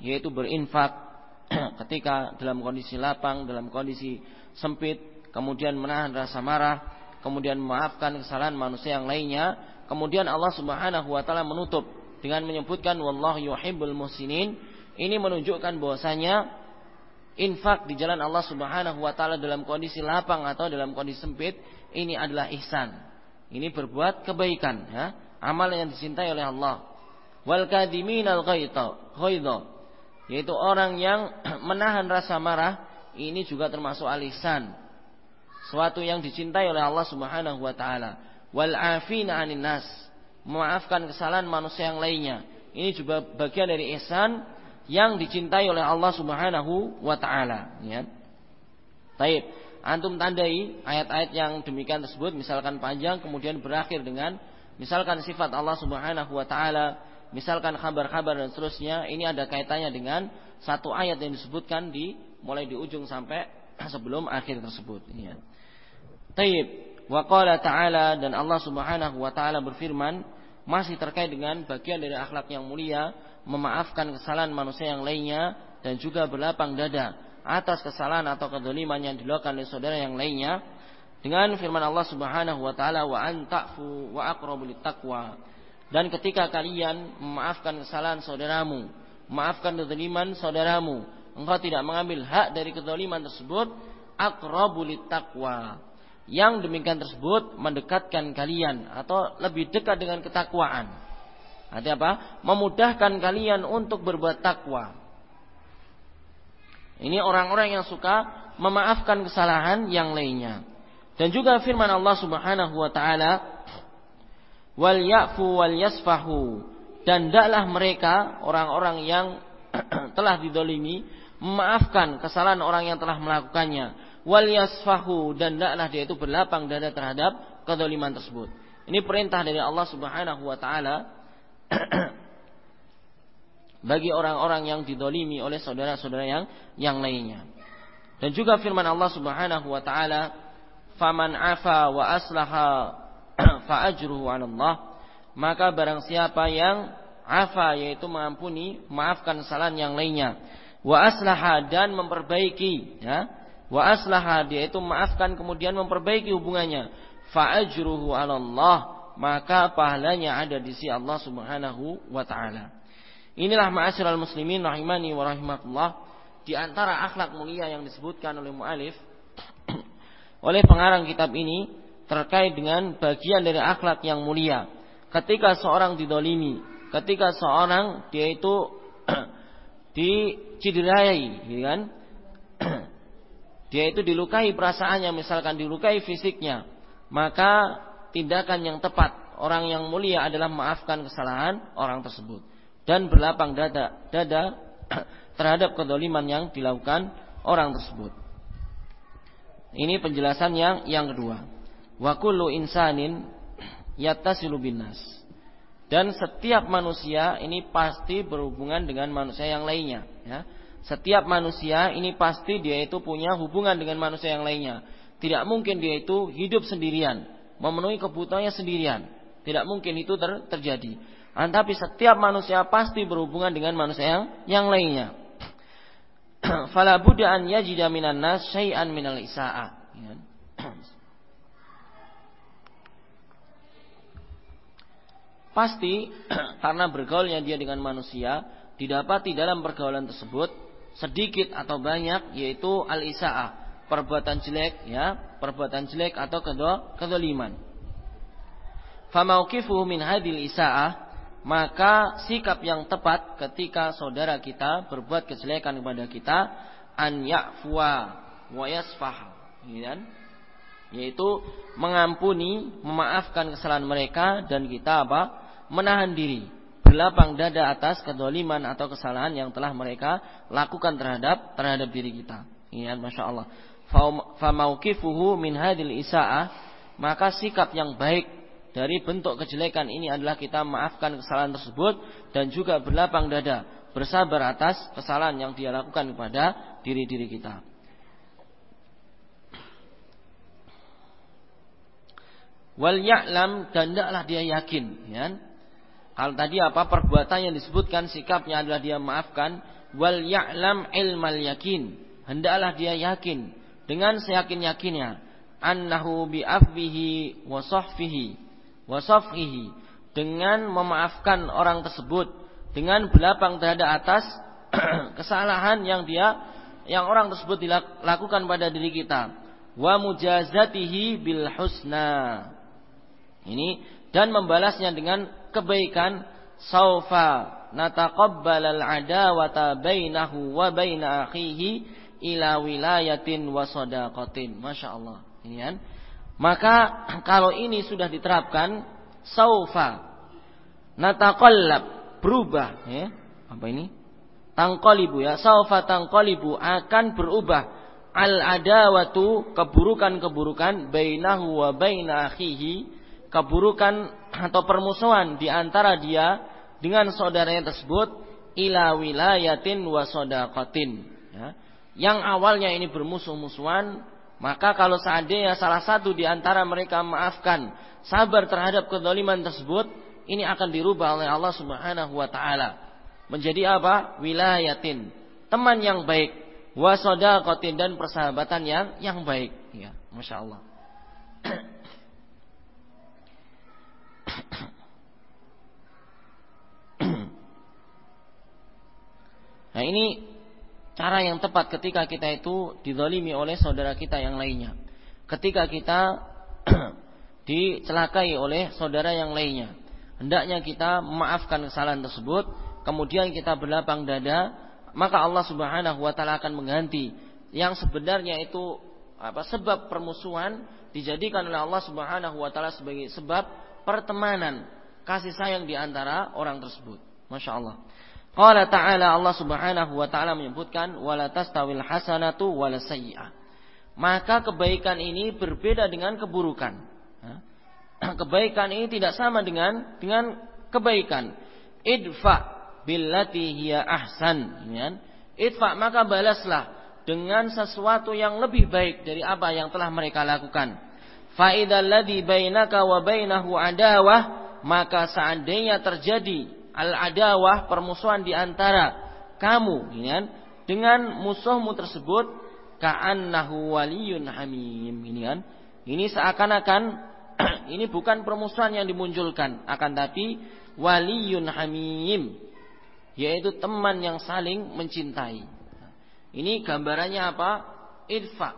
yaitu berinfak [clears throat] ketika dalam kondisi lapang, dalam kondisi sempit, kemudian menahan rasa marah, kemudian memaafkan kesalahan manusia yang lainnya, kemudian Allah Subhanahu wa taala menutup dengan menyebutkan wallahu yuhibbul muhsinin. Ini menunjukkan bahwasanya infak di jalan Allah Subhanahu wa taala dalam kondisi lapang atau dalam kondisi sempit ini adalah ihsan. Ini berbuat kebaikan ya, amal yang dicintai oleh Allah. Wal kadiminal ghaidha, yaitu orang yang [clears throat] menahan rasa marah, ini juga termasuk alisan. Suatu yang dicintai oleh Allah Subhanahu wa taala. Wal afina 'anil nas, memaafkan kesalahan manusia yang lainnya. Ini juga bagian dari ihsan yang dicintai oleh Allah Subhanahu wa taala, ya. Baik antum tandai ayat-ayat yang demikian tersebut misalkan panjang kemudian berakhir dengan misalkan sifat Allah Subhanahu wa taala, misalkan kabar-kabar dan seterusnya, ini ada kaitannya dengan satu ayat yang disebutkan di mulai di ujung sampai [clears throat] sebelum akhir tersebut ya. Taib wa ta'ala dan Allah Subhanahu wa taala berfirman masih terkait dengan bagian dari akhlak yang mulia, memaafkan kesalahan manusia yang lainnya dan juga berlapang dada atas kesalahan atau kedoliman yang dilakukan oleh saudara yang lainnya. Dengan firman Allah Subhanahu wa taala wa antafu wa aqrabu taqwa. Dan ketika kalian memaafkan kesalahan saudaramu memaafkan kedoliman saudaramu engkau tidak mengambil hak dari kedoliman tersebut aqrabu taqwa. Yang demikian tersebut mendekatkan kalian atau lebih dekat dengan ketakwaan. Artinya apa? Memudahkan kalian untuk berbuat takwa. Ini orang-orang yang suka memaafkan kesalahan yang lainnya. Dan juga firman Allah Subhanahu wa taala, "Wal ya'fu wal yasfahu." Dan daklah mereka orang-orang yang [clears throat] telah didolimi memaafkan kesalahan orang yang telah melakukannya. Wal yasfahu dan daklah dia itu berlapang dada terhadap kedoliman tersebut. Ini perintah dari Allah Subhanahu wa taala [clears throat] bagi orang-orang yang didolimi oleh saudara-saudara yang yang lainnya. Dan juga firman Allah Subhanahu wa taala, "Faman afa wa aslaha [clears throat] fa ajruhu 'ala Allah." Maka barang siapa yang afa yaitu mengampuni, maafkan kesalahan yang lainnya, wa aslaha dan memperbaiki, ya. Wa aslaha dia itu maafkan kemudian memperbaiki hubungannya, fa ajruhu 'ala Allah, maka pahalanya ada di sisi Allah Subhanahu wa taala. Inilah ma'asyiral muslimin rahimani wa rahimakumullah di antara akhlak mulia yang disebutkan oleh mualif [clears throat] oleh pengarang kitab ini terkait dengan bagian dari akhlak yang mulia. Ketika seorang didolimi, ketika seorang dia itu [clears throat] diciderai, gitu kan? [clears throat] dia itu dilukai perasaannya, misalkan dilukai fisiknya, maka tindakan yang tepat orang yang mulia adalah maafkan kesalahan orang tersebut dan berlapang dada dada [clears throat] terhadap kedoliman yang dilakukan orang tersebut. Ini penjelasan yang yang kedua. Wa kullu insanin [clears throat] yattasilu binnas. Dan setiap manusia ini pasti berhubungan dengan manusia yang lainnya, ya. Setiap manusia ini pasti dia itu punya hubungan dengan manusia yang lainnya. Tidak mungkin dia itu hidup sendirian, memenuhi kebutuhannya sendirian. Tidak mungkin itu ter terjadi. Tapi setiap manusia pasti berhubungan dengan manusia yang, yang lainnya. [clears throat] Fala budda an yajida minan nas syai'an minal isa'a. Ya. [clears throat] Pasti [clears throat] karena bergaulnya dia dengan manusia didapati dalam pergaulan tersebut sedikit atau banyak yaitu al-isa'a, perbuatan jelek ya, perbuatan jelek atau kedoliman. Famauqifuhu min hadil isa'ah maka sikap yang tepat ketika saudara kita berbuat kejelekan kepada kita an ya'fuwa wa yasfah ya kan? yaitu mengampuni memaafkan kesalahan mereka dan kita apa? Menahan diri berlapang dada atas kedoliman atau kesalahan yang telah mereka lakukan terhadap terhadap diri kita. Ya masya Allah famaukifuhu min hadil isaah maka sikap yang baik dari bentuk kejelekan ini adalah kita maafkan kesalahan tersebut dan juga berlapang dada, bersabar atas kesalahan yang dia lakukan kepada diri-diri kita. Wal ya'lam dan tidaklah dia yakin, ya. Kalau tadi apa perbuatan yang disebutkan sikapnya adalah dia maafkan, wal ya'lam ilmal yakin. Hendaklah dia yakin dengan seyakin-yakinnya annahu bi'afwihi wa sahfihi wa safhihi dengan memaafkan orang tersebut dengan belapang dada atas [clears throat] kesalahan yang dia yang orang tersebut dilakukan pada diri kita. Wa mujazatihi bil husna. Ini dan membalasnya dengan kebaikan. Saufa nataqabbalal adawata bainahu wa baina akhihi ila wilayatin wa sadaqatin masyaallah ini kan? Maka [clears throat] kalau ini sudah diterapkan saufa nataqallab berubah ya. Apa ini? Tangkolibu ya. Saufa tangkolibu akan berubah al adawatu keburukan-keburukan bainahu wa baina keburukan atau permusuhan di antara dia dengan saudaranya tersebut ila wilayatin wa sadaqatin ya. Yang awalnya ini bermusuh-musuhan maka kalau seandainya salah satu di antara mereka maafkan, sabar terhadap kezaliman tersebut, ini akan dirubah oleh Allah Subhanahu wa taala. Menjadi apa? Wilayatin, teman yang baik, wasodaqatin dan persahabatan yang yang baik. Ya, Masya Allah. Nah ini cara yang tepat ketika kita itu didolimi oleh saudara kita yang lainnya. Ketika kita [clears throat] dicelakai oleh saudara yang lainnya. Hendaknya kita memaafkan kesalahan tersebut. Kemudian kita berlapang dada. Maka Allah subhanahu wa ta'ala akan mengganti. Yang sebenarnya itu apa sebab permusuhan dijadikan oleh Allah Subhanahu wa taala sebagai sebab pertemanan, kasih sayang di antara orang tersebut. Masya Allah. Qala ta'ala Allah Subhanahu wa taala menyebutkan wala tastawil hasanatu wala sayyi'ah. Maka kebaikan ini berbeda dengan keburukan. [clears throat] Kebaikan ini tidak sama dengan dengan kebaikan. Idfa billati hiya ahsan. Idfa maka balaslah dengan sesuatu yang lebih baik dari apa yang telah mereka lakukan. Faidal ladzi bainaka wa bainahu adawah maka seandainya terjadi al-adawah permusuhan di antara kamu ini kan? Dengan musuhmu tersebut ka'annahu waliyun hamim ini kan? Ini seakan-akan [clears throat] ini bukan permusuhan yang dimunculkan. Akan tapi waliyun hamim yaitu teman yang saling mencintai. Ini gambarannya apa? Idfa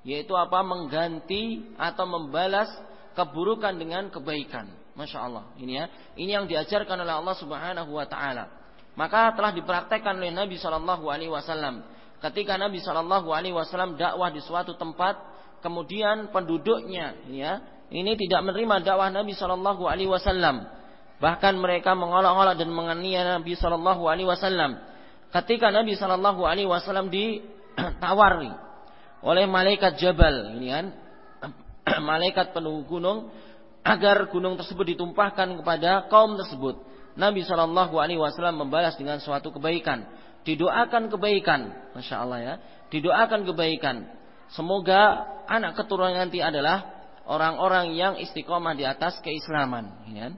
yaitu apa? Mengganti atau membalas keburukan dengan kebaikan Masya Allah. Ini ya. Ini yang diajarkan oleh Allah Subhanahu Wa Taala. Maka telah dipraktekkan oleh Nabi Shallallahu Alaihi Wasallam. Ketika Nabi Shallallahu Alaihi Wasallam dakwah di suatu tempat, kemudian penduduknya, ya, ini tidak menerima dakwah Nabi Shallallahu Alaihi Wasallam. Bahkan mereka mengolok-olok dan menganiaya Nabi Shallallahu Alaihi Wasallam. Ketika Nabi Shallallahu Alaihi Wasallam ditawari [clears throat] oleh malaikat Jabal, ini kan, [clears throat] malaikat penuh gunung agar gunung tersebut ditumpahkan kepada kaum tersebut. Nabi Shallallahu Alaihi Wasallam membalas dengan suatu kebaikan. Didoakan kebaikan, masya Allah ya. Didoakan kebaikan. Semoga anak keturunan nanti adalah orang-orang yang istiqomah di atas keislaman. Ya.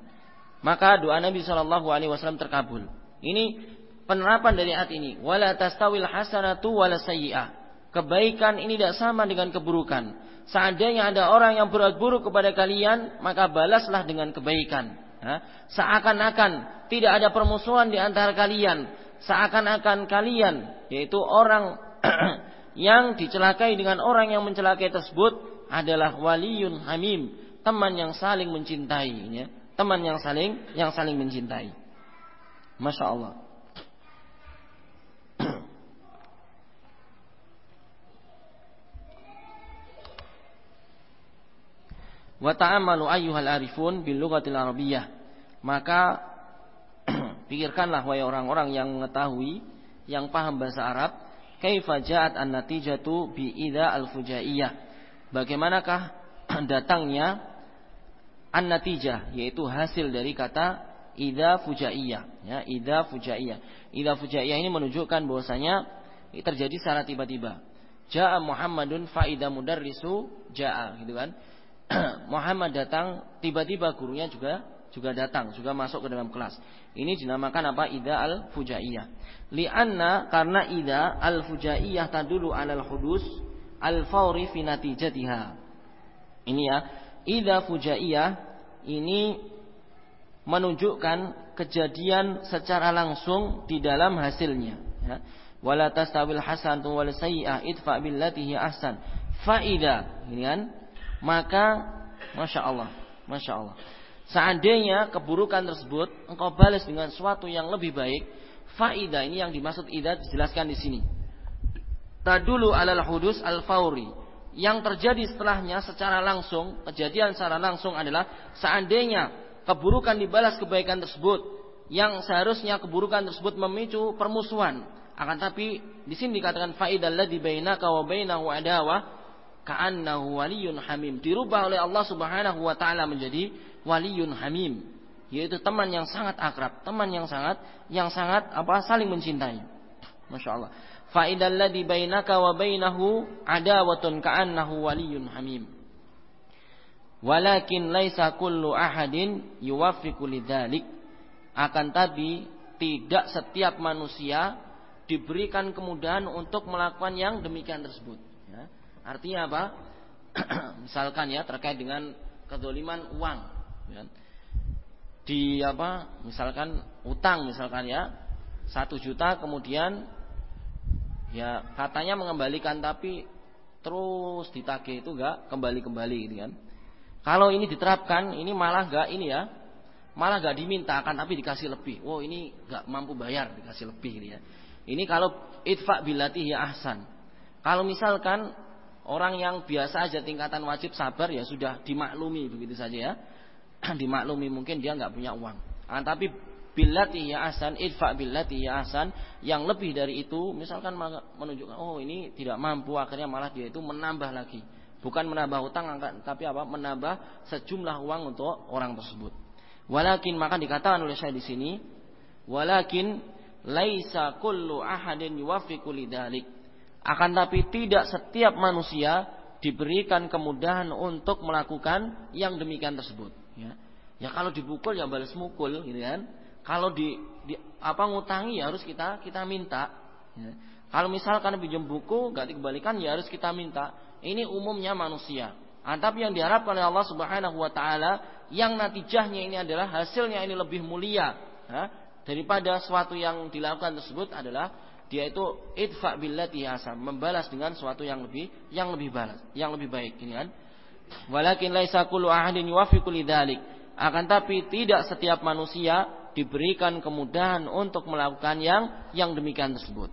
Maka doa Nabi Shallallahu Alaihi Wasallam terkabul. Ini penerapan dari ayat ini. Wala tastawil hasanatu wala. Kebaikan ini tidak sama dengan keburukan Seandainya ada orang yang berbuat buruk kepada kalian, maka balaslah dengan kebaikan. Seakan-akan tidak ada permusuhan di antara kalian. Seakan-akan kalian, yaitu orang [clears throat] yang dicelakai dengan orang yang mencelakai tersebut adalah waliyun hamim, teman yang saling mencintai, teman yang saling yang saling mencintai. Masya Allah. Wa ta'amalu ayyuhal arifun bil lughatil arabiyyah. Maka [clears throat] pikirkanlah wahai orang-orang yang mengetahui yang paham bahasa Arab kaifa ja'at an-natijatu bi idza al-fujaiyah. Bagaimanakah [clears throat] datangnya an-natijah yaitu hasil dari kata idza fujaiyah. Ya idza fujaiyah. Idza fujaiyah ini menunjukkan bahwasanya terjadi secara tiba-tiba. Jaa Muhammadun faida mudarrisu jaa gitu kan [clears throat] Muhammad datang tiba-tiba gurunya juga juga datang juga masuk ke dalam kelas. Ini dinamakan apa? Idza al fujaiyah li'anna karena idza al fujaiyah tadulu alal hudus al fauri fi natijatiha. Ini ya idza fujaiyah ini menunjukkan kejadian secara langsung di dalam hasilnya ya. hasan wal sayyi'ah idfa billati hi ahsan. Faida ini kan maka masya Allah masya Allah. Seandainya keburukan tersebut engkau balas dengan sesuatu yang lebih baik faida ini yang dimaksud ida dijelaskan di sini. Tadulu alal hudus al fauri yang terjadi setelahnya secara langsung, kejadian secara langsung adalah seandainya keburukan dibalas kebaikan tersebut, yang seharusnya keburukan tersebut memicu permusuhan. Akan tapi di sini dikatakan faidal ladzi bainaka wa adawah ka'annahu waliyun hamim. Dirubah oleh Allah Subhanahu wa taala menjadi waliyun hamim, yaitu teman yang sangat akrab, teman yang sangat yang sangat apa saling mencintai. Masya Allah faidal ladzi bainaka wa bainahu adawatun ka'annahu waliyyun hamim. Walakin laisa kullu ahadin yuwaffiqu lidzalik. Akan tapi tidak setiap manusia diberikan kemudahan untuk melakukan yang demikian tersebut. Ya. Artinya apa? [clears throat] misalkan ya terkait dengan kedoliman uang. Ya. Di apa? Misalkan utang misalkan ya satu juta kemudian ya katanya mengembalikan tapi terus ditagih itu enggak kembali-kembali gitu kan. Kalau ini diterapkan ini malah enggak ini ya. Malah enggak diminta akan tapi dikasih lebih. Wow, ini enggak mampu bayar dikasih lebih gitu ya. Ini kalau itfa bilati ya ahsan. Kalau misalkan orang yang biasa aja tingkatan wajib sabar ya sudah dimaklumi begitu saja ya. [clears throat] dimaklumi mungkin dia enggak punya uang. Akan tapi billati ya ahsan idfa billati ya ahsan yang lebih dari itu misalkan menunjukkan oh ini tidak mampu akhirnya malah dia itu menambah lagi bukan menambah utang tapi apa menambah sejumlah uang untuk orang tersebut walakin maka dikatakan oleh saya di sini walakin laisa kullu ahadin yuwaffiqu lidzalik akan tapi tidak setiap manusia diberikan kemudahan untuk melakukan yang demikian tersebut ya ya kalau dipukul ya balas mukul gitu kan kalau di, di apa ngutangi ya harus kita kita minta. Ya. Kalau misalkan pinjam buku nggak dikembalikan ya harus kita minta. Ini umumnya manusia. Ah, tapi yang diharapkan oleh Allah Subhanahu Wa Taala yang natijahnya ini adalah hasilnya ini lebih mulia ya, daripada suatu yang dilakukan tersebut adalah dia itu idfa billati hasan membalas dengan suatu yang lebih yang lebih balas yang lebih baik ini kan walakin laisa kullu ahadin yuwaffiqu lidzalik akan tapi tidak setiap manusia diberikan kemudahan untuk melakukan yang yang demikian tersebut.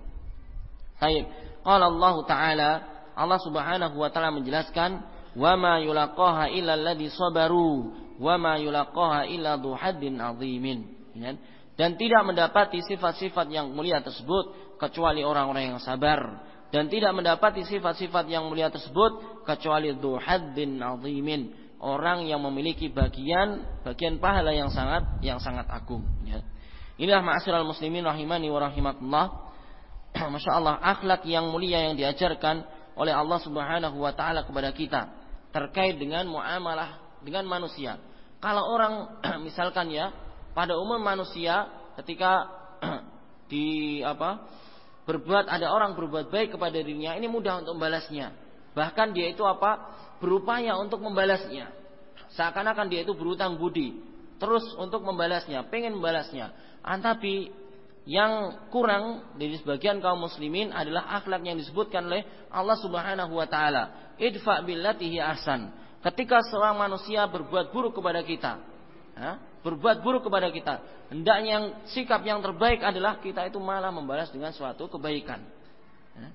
Baik. Qala Allah Ta'ala Allah Subhanahu wa taala menjelaskan wa ma yulaqaha illa alladhi sabaru wa ma yulaqaha illa dhu haddin azimin. Ya. Dan tidak mendapati sifat-sifat yang mulia tersebut kecuali orang-orang yang sabar dan tidak mendapati sifat-sifat yang mulia tersebut kecuali dhu haddin azimin orang yang memiliki bagian bagian pahala yang sangat yang sangat agung ya. Inilah ma'asyiral muslimin rahimani wa rahimakumullah. [clears throat] Masya Allah akhlak yang mulia yang diajarkan oleh Allah Subhanahu wa taala kepada kita terkait dengan muamalah dengan manusia. Kalau orang [clears throat] misalkan ya pada umum manusia ketika [clears throat] di apa berbuat ada orang berbuat baik kepada dirinya ini mudah untuk membalasnya. Bahkan dia itu apa berupaya untuk membalasnya. Seakan-akan dia itu berutang budi. Terus untuk membalasnya, pengen membalasnya. Ah, tapi yang kurang dari sebagian kaum muslimin adalah akhlak yang disebutkan oleh Allah Subhanahu wa taala. Idfa billatihi ahsan. Ketika seorang manusia berbuat buruk kepada kita, ya, berbuat buruk kepada kita, hendaknya yang sikap yang terbaik adalah kita itu malah membalas dengan suatu kebaikan. Ya.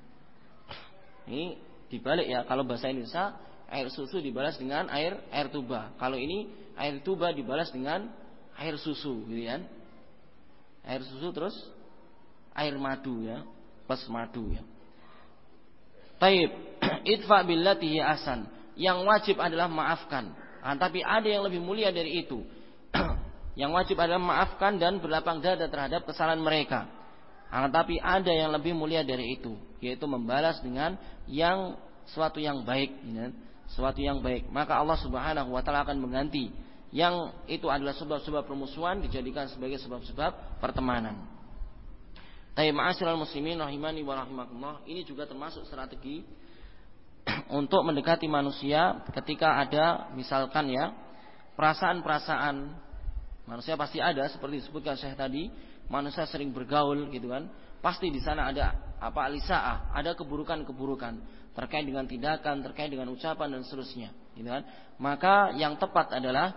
Ini dibalik ya kalau bahasa Indonesia air susu dibalas dengan air air tuba. Kalau ini air tuba dibalas dengan air susu, gitu kan? Air susu terus air madu ya, plus madu ya. Taib, [clears throat] itfa billatihi asan. yang wajib adalah maafkan. Nah, tapi ada yang lebih mulia dari itu. [clears throat] yang wajib adalah maafkan dan berlapang dada terhadap kesalahan mereka. Nah, tapi ada yang lebih mulia dari itu, yaitu membalas dengan yang suatu yang baik, ya. suatu yang baik. Maka Allah Subhanahu wa taala akan mengganti yang itu adalah sebab-sebab permusuhan dijadikan sebagai sebab-sebab pertemanan. Tapi ma'asyiral muslimin rahimani wa rahimakumullah, ini juga termasuk strategi [clears throat] untuk mendekati manusia ketika ada misalkan ya perasaan-perasaan manusia pasti ada seperti disebutkan Syekh tadi, manusia sering bergaul gitu kan. Pasti di sana ada apa alisaah, ada keburukan-keburukan terkait dengan tindakan, terkait dengan ucapan dan seterusnya, gitu kan. Maka yang tepat adalah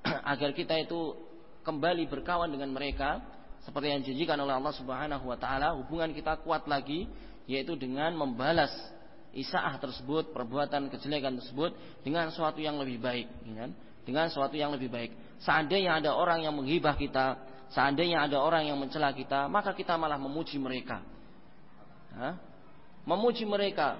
[clears throat] agar kita itu kembali berkawan dengan mereka seperti yang dijanjikan oleh Allah Subhanahu wa taala, hubungan kita kuat lagi yaitu dengan membalas isaah tersebut, perbuatan kejelekan tersebut dengan sesuatu yang lebih baik, ya kan? Dengan sesuatu yang lebih baik. Seandainya ada orang yang menghibah kita, seandainya ada orang yang mencela kita, maka kita malah memuji mereka. Hah? Memuji mereka.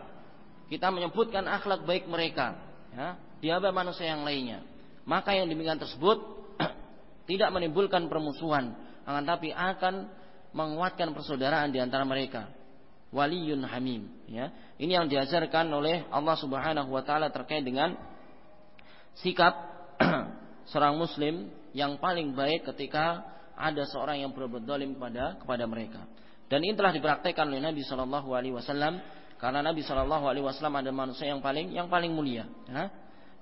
Kita menyebutkan akhlak baik mereka, ya, di manusia yang lainnya. Maka yang demikian tersebut [clears throat] tidak menimbulkan permusuhan, akan tapi akan menguatkan persaudaraan di antara mereka. Waliyun hamim, ya. Ini yang diajarkan oleh Allah Subhanahu wa taala terkait dengan sikap seorang muslim yang paling baik ketika ada seorang yang berbuat dolim kepada kepada mereka. Dan ini telah dipraktekkan oleh Nabi Shallallahu Alaihi Wasallam karena Nabi Shallallahu Alaihi Wasallam adalah manusia yang paling yang paling mulia. Ya.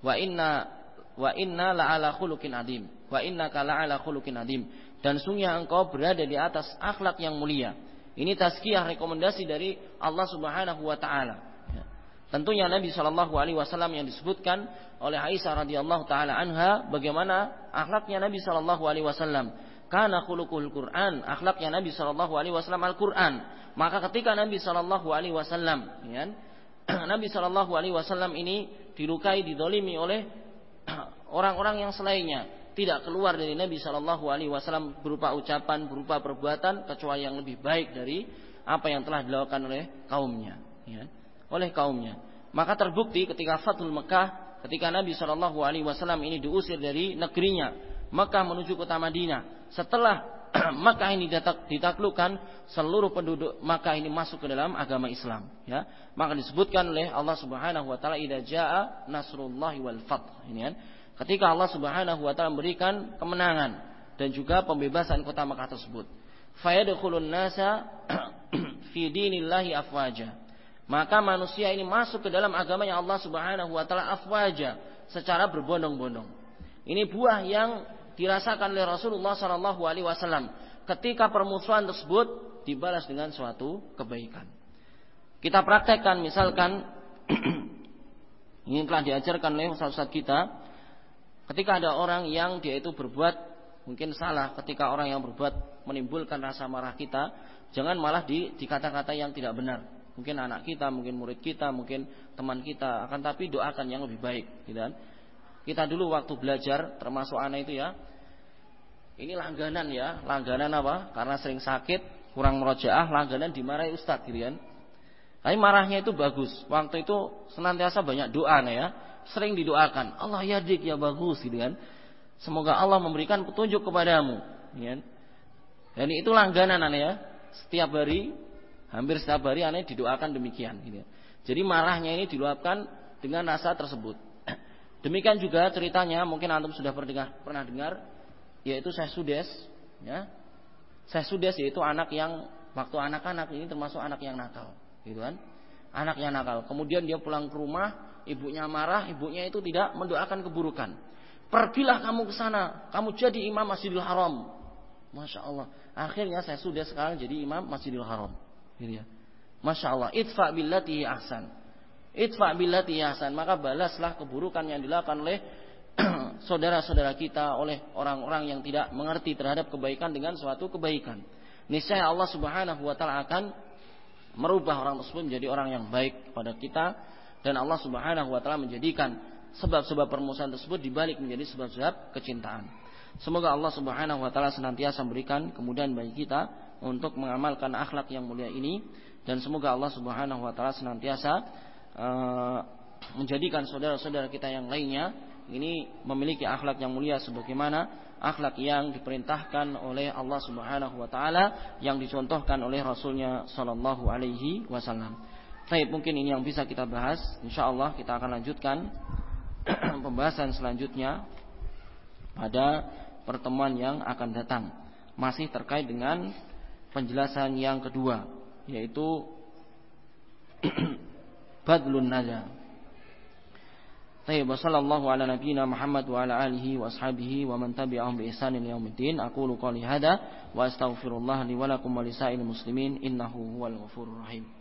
Wa inna wa inna la ala khuluqin adim. Wa inna la ala khuluqin adim dan sungguh engkau berada di atas akhlak yang mulia. Ini tazkiyah rekomendasi dari Allah Subhanahu wa taala. Ya. Tentunya Nabi Shallallahu alaihi wasallam yang disebutkan oleh Aisyah radhiyallahu taala anha bagaimana akhlaknya Nabi Shallallahu alaihi wasallam. Karena khuluqul Quran, akhlaknya Nabi Shallallahu alaihi wasallam Al-Qur'an. Maka ketika Nabi Shallallahu alaihi wasallam, ya, [clears throat] Nabi Shallallahu alaihi wasallam ini dilukai, didolimi oleh [clears throat] orang-orang yang selainnya tidak keluar dari Nabi Shallallahu Alaihi Wasallam berupa ucapan, berupa perbuatan, kecuali yang lebih baik dari apa yang telah dilakukan oleh kaumnya, ya, oleh kaumnya. Maka terbukti ketika Fathul Mekah, ketika Nabi Shallallahu Alaihi Wasallam ini diusir dari negerinya, Mekah menuju kota Madinah. Setelah [clears throat] Mekah ini ditaklukkan, seluruh penduduk Mekah ini masuk ke dalam agama Islam. Ya, maka disebutkan oleh Allah Subhanahu Wa Taala, "Ida jaa nasrullahi wal fath." Ini kan ketika Allah Subhanahu wa taala memberikan kemenangan dan juga pembebasan kota Makkah tersebut. Fayadkhulun nasa [clears throat] fi dinillahi afwaja. Maka manusia ini masuk ke dalam agama yang Allah Subhanahu wa taala afwaja secara berbondong-bondong. Ini buah yang dirasakan oleh Rasulullah sallallahu alaihi wasallam ketika permusuhan tersebut dibalas dengan suatu kebaikan. Kita praktekkan misalkan [clears throat] ini telah diajarkan oleh ustaz-ustaz kita Ketika ada orang yang dia itu berbuat mungkin salah, ketika orang yang berbuat menimbulkan rasa marah kita, jangan malah di, kata-kata yang tidak benar. Mungkin anak kita, mungkin murid kita, mungkin teman kita, akan tapi doakan yang lebih baik, gitu kan? Kita dulu waktu belajar, termasuk anak itu ya, ini langganan ya, langganan apa? Karena sering sakit, kurang merojaah, langganan dimarahi ustadz, gitu kan? Tapi marahnya itu bagus. Waktu itu senantiasa banyak doa, nah ya sering didoakan. Allah ya dik ya bagus gitu kan. Semoga Allah memberikan petunjuk kepadamu. Ya. Kan? Dan itu langganan ya. Setiap hari, hampir setiap hari aneh didoakan demikian. Gitu. Jadi marahnya ini diluapkan dengan rasa tersebut. [clears throat] Demikian juga ceritanya, mungkin antum sudah pernah, pernah dengar, yaitu saya sudes. Ya. Saya sudes yaitu anak yang waktu anak-anak ini termasuk anak yang nakal, gitu kan? Anak yang nakal. Kemudian dia pulang ke rumah, Ibunya marah, ibunya itu tidak mendoakan keburukan. Pergilah kamu ke sana, kamu jadi imam Masjidil Haram. Masya Allah. Akhirnya saya sudah sekarang jadi imam Masjidil Haram. Gitu ya. Masya Allah. Itfa billati ahsan. Itfa billati ahsan. Maka balaslah keburukan yang dilakukan oleh [clears throat] saudara-saudara kita, oleh orang-orang yang tidak mengerti terhadap kebaikan dengan suatu kebaikan. Niscaya Allah Subhanahu wa taala akan merubah orang tersebut menjadi orang yang baik kepada kita dan Allah Subhanahu wa taala menjadikan sebab-sebab permusuhan tersebut dibalik menjadi sebab-sebab kecintaan. Semoga Allah Subhanahu wa taala senantiasa memberikan kemudahan bagi kita untuk mengamalkan akhlak yang mulia ini dan semoga Allah Subhanahu wa taala senantiasa uh, menjadikan saudara-saudara kita yang lainnya ini memiliki akhlak yang mulia sebagaimana akhlak yang diperintahkan oleh Allah Subhanahu wa taala yang dicontohkan oleh Rasulnya sallallahu alaihi wasallam. Baik, mungkin ini yang bisa kita bahas. Insyaallah kita akan lanjutkan [clears throat] pembahasan selanjutnya pada pertemuan yang akan datang. Masih terkait dengan penjelasan yang kedua yaitu [clears throat] badlun nada. Tayyib sallallahu ala nabiyyina Muhammad wa ala alihi wa ashabihi wa man tabi'ahum bi ihsanin yaumiddin. Aqulu qali hada wa astaghfirullah li wa lakum wa lisa'il muslimin innahu huwal ghafurur rahim.